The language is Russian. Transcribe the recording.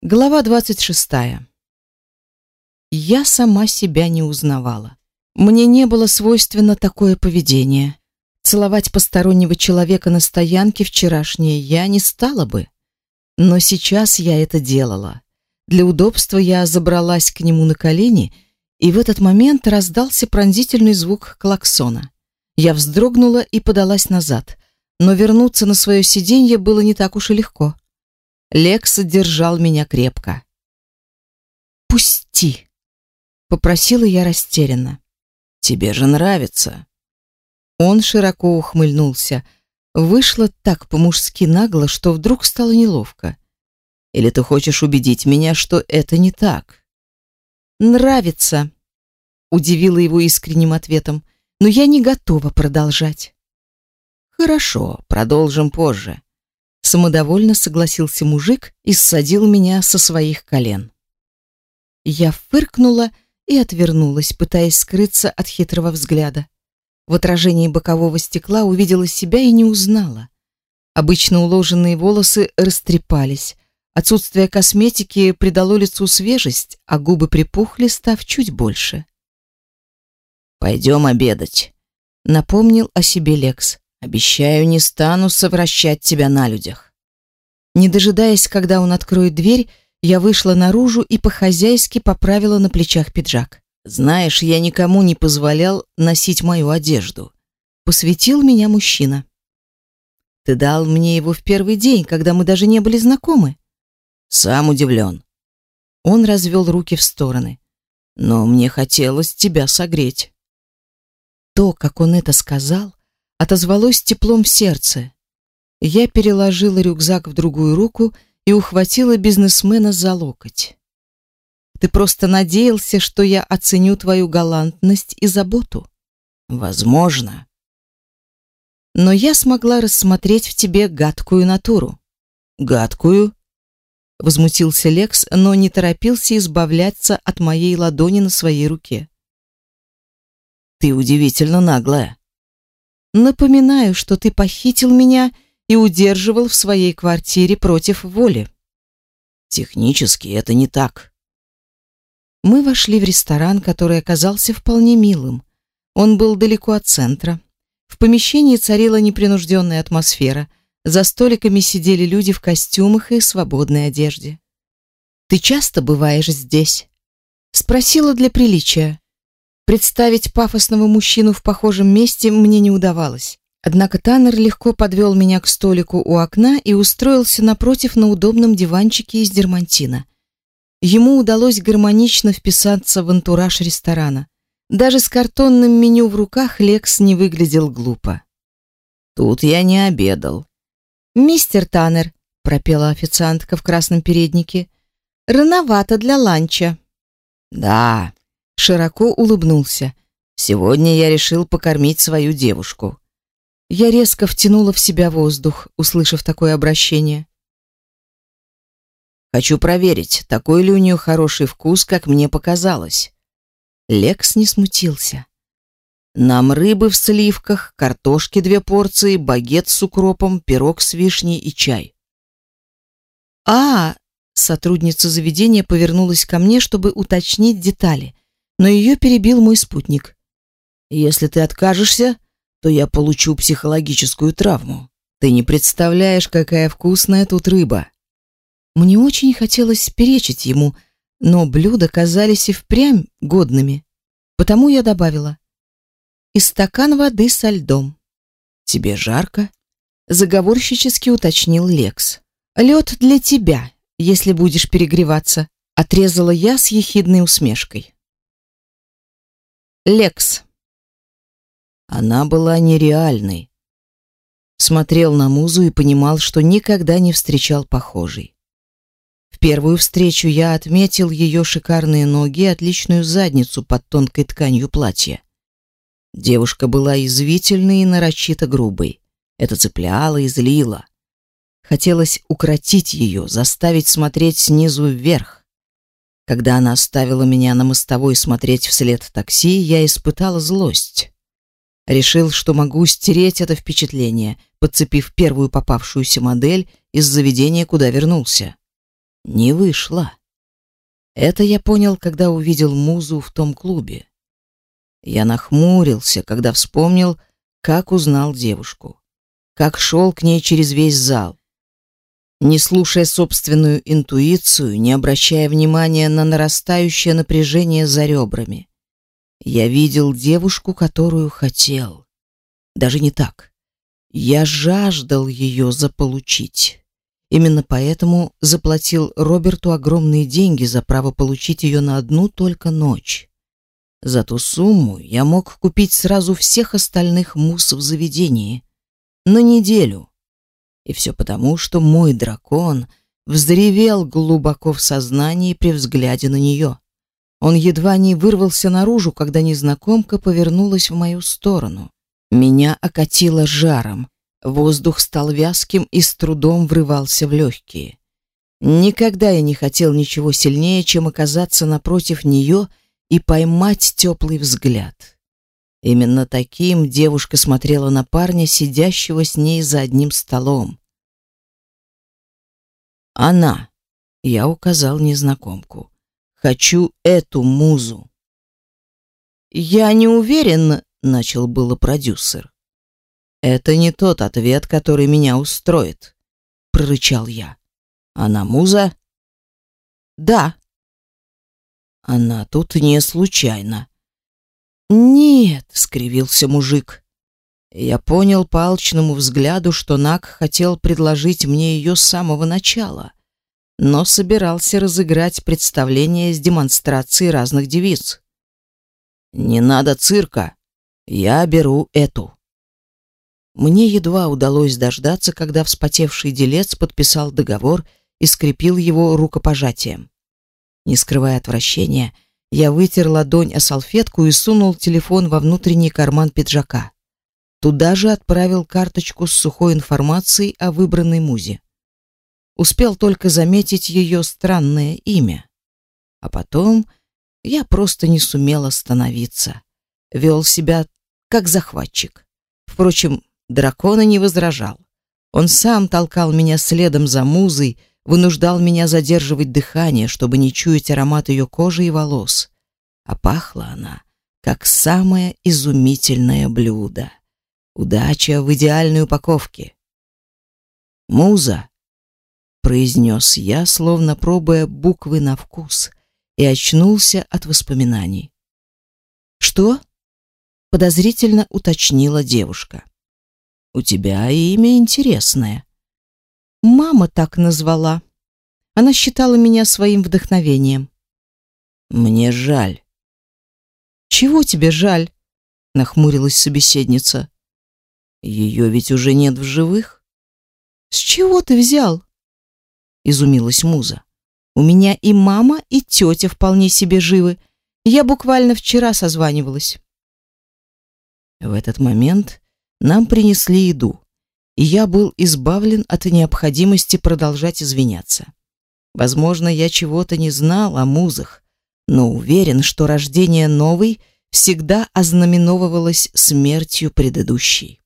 Глава 26. Я сама себя не узнавала. Мне не было свойственно такое поведение. Целовать постороннего человека на стоянке вчерашнее я не стала бы. Но сейчас я это делала. Для удобства я забралась к нему на колени, и в этот момент раздался пронзительный звук клаксона. Я вздрогнула и подалась назад, но вернуться на свое сиденье было не так уж и легко. Лекс держал меня крепко. «Пусти!» — попросила я растерянно. «Тебе же нравится!» Он широко ухмыльнулся. Вышло так по-мужски нагло, что вдруг стало неловко. «Или ты хочешь убедить меня, что это не так?» «Нравится!» — удивила его искренним ответом. «Но я не готова продолжать». «Хорошо, продолжим позже. Самодовольно согласился мужик и ссадил меня со своих колен. Я фыркнула и отвернулась, пытаясь скрыться от хитрого взгляда. В отражении бокового стекла увидела себя и не узнала. Обычно уложенные волосы растрепались. Отсутствие косметики придало лицу свежесть, а губы припухли, став чуть больше. «Пойдем обедать», — напомнил о себе Лекс. Обещаю, не стану совращать тебя на людях. Не дожидаясь, когда он откроет дверь, я вышла наружу и по-хозяйски поправила на плечах пиджак. Знаешь, я никому не позволял носить мою одежду. Посвятил меня мужчина. Ты дал мне его в первый день, когда мы даже не были знакомы. Сам удивлен. Он развел руки в стороны. Но мне хотелось тебя согреть. То, как он это сказал, отозвалось теплом в сердце. Я переложила рюкзак в другую руку и ухватила бизнесмена за локоть. Ты просто надеялся, что я оценю твою галантность и заботу. Возможно. Но я смогла рассмотреть в тебе гадкую натуру. Гадкую? Возмутился Лекс, но не торопился избавляться от моей ладони на своей руке. Ты удивительно наглая. Напоминаю, что ты похитил меня и удерживал в своей квартире против воли. Технически это не так. Мы вошли в ресторан, который оказался вполне милым. Он был далеко от центра. В помещении царила непринужденная атмосфера. За столиками сидели люди в костюмах и свободной одежде. «Ты часто бываешь здесь?» Спросила для приличия. Представить пафосного мужчину в похожем месте мне не удавалось. Однако Таннер легко подвел меня к столику у окна и устроился напротив на удобном диванчике из дермантина. Ему удалось гармонично вписаться в антураж ресторана. Даже с картонным меню в руках Лекс не выглядел глупо. «Тут я не обедал». «Мистер Таннер», — пропела официантка в красном переднике, — «рановато для ланча». «Да, широко улыбнулся. Сегодня я решил покормить свою девушку. Я резко втянула в себя воздух, услышав такое обращение. Хочу проверить, такой ли у нее хороший вкус, как мне показалось. Лекс не смутился. Нам рыбы в сливках, картошки две порции, багет с укропом, пирог с вишней и чай. А, сотрудница заведения повернулась ко мне, чтобы уточнить детали но ее перебил мой спутник. «Если ты откажешься, то я получу психологическую травму. Ты не представляешь, какая вкусная тут рыба». Мне очень хотелось перечить ему, но блюда казались и впрямь годными. Потому я добавила. «И стакан воды со льдом». «Тебе жарко?» Заговорщически уточнил Лекс. «Лед для тебя, если будешь перегреваться», отрезала я с ехидной усмешкой. Лекс. Она была нереальной. Смотрел на музу и понимал, что никогда не встречал похожей. В первую встречу я отметил ее шикарные ноги и отличную задницу под тонкой тканью платья. Девушка была извительной и нарочито грубой. Это цепляло и злило. Хотелось укротить ее, заставить смотреть снизу вверх. Когда она оставила меня на мостовой смотреть вслед такси, я испытала злость. Решил, что могу стереть это впечатление, подцепив первую попавшуюся модель из заведения, куда вернулся. не вышло. Это я понял, когда увидел Музу в том клубе. Я нахмурился, когда вспомнил, как узнал девушку, как шел к ней через весь зал. Не слушая собственную интуицию, не обращая внимания на нарастающее напряжение за ребрами. Я видел девушку, которую хотел. Даже не так. Я жаждал ее заполучить. Именно поэтому заплатил Роберту огромные деньги за право получить ее на одну только ночь. За ту сумму я мог купить сразу всех остальных мус в заведении. На неделю. И все потому, что мой дракон взревел глубоко в сознании при взгляде на нее. Он едва не вырвался наружу, когда незнакомка повернулась в мою сторону. Меня окатило жаром. Воздух стал вязким и с трудом врывался в легкие. Никогда я не хотел ничего сильнее, чем оказаться напротив нее и поймать теплый взгляд. Именно таким девушка смотрела на парня, сидящего с ней за одним столом. Она. Я указал незнакомку. Хочу эту музу. Я не уверен, начал было продюсер. Это не тот ответ, который меня устроит, прорычал я. Она муза? Да. Она тут не случайно. Нет, скривился мужик. Я понял по алчному взгляду, что Нак хотел предложить мне ее с самого начала, но собирался разыграть представление с демонстрацией разных девиц. Не надо цирка. Я беру эту. Мне едва удалось дождаться, когда вспотевший делец подписал договор и скрепил его рукопожатием. Не скрывая отвращения, я вытер ладонь о салфетку и сунул телефон во внутренний карман пиджака. Туда же отправил карточку с сухой информацией о выбранной музе. Успел только заметить ее странное имя. А потом я просто не сумел остановиться. Вел себя как захватчик. Впрочем, Дракона не возражал. Он сам толкал меня следом за музой, вынуждал меня задерживать дыхание, чтобы не чуять аромат ее кожи и волос. А пахла она, как самое изумительное блюдо. Удача в идеальной упаковке. «Муза», — произнес я, словно пробуя буквы на вкус, и очнулся от воспоминаний. «Что?» — подозрительно уточнила девушка. У тебя имя интересное. Мама так назвала. Она считала меня своим вдохновением. Мне жаль. Чего тебе жаль? Нахмурилась собеседница. Ее ведь уже нет в живых. С чего ты взял? Изумилась Муза. У меня и мама, и тетя вполне себе живы. Я буквально вчера созванивалась. В этот момент нам принесли еду, я был избавлен от необходимости продолжать извиняться. Возможно, я чего-то не знал о музах, но уверен, что рождение новой всегда ознаменовывалось смертью предыдущей.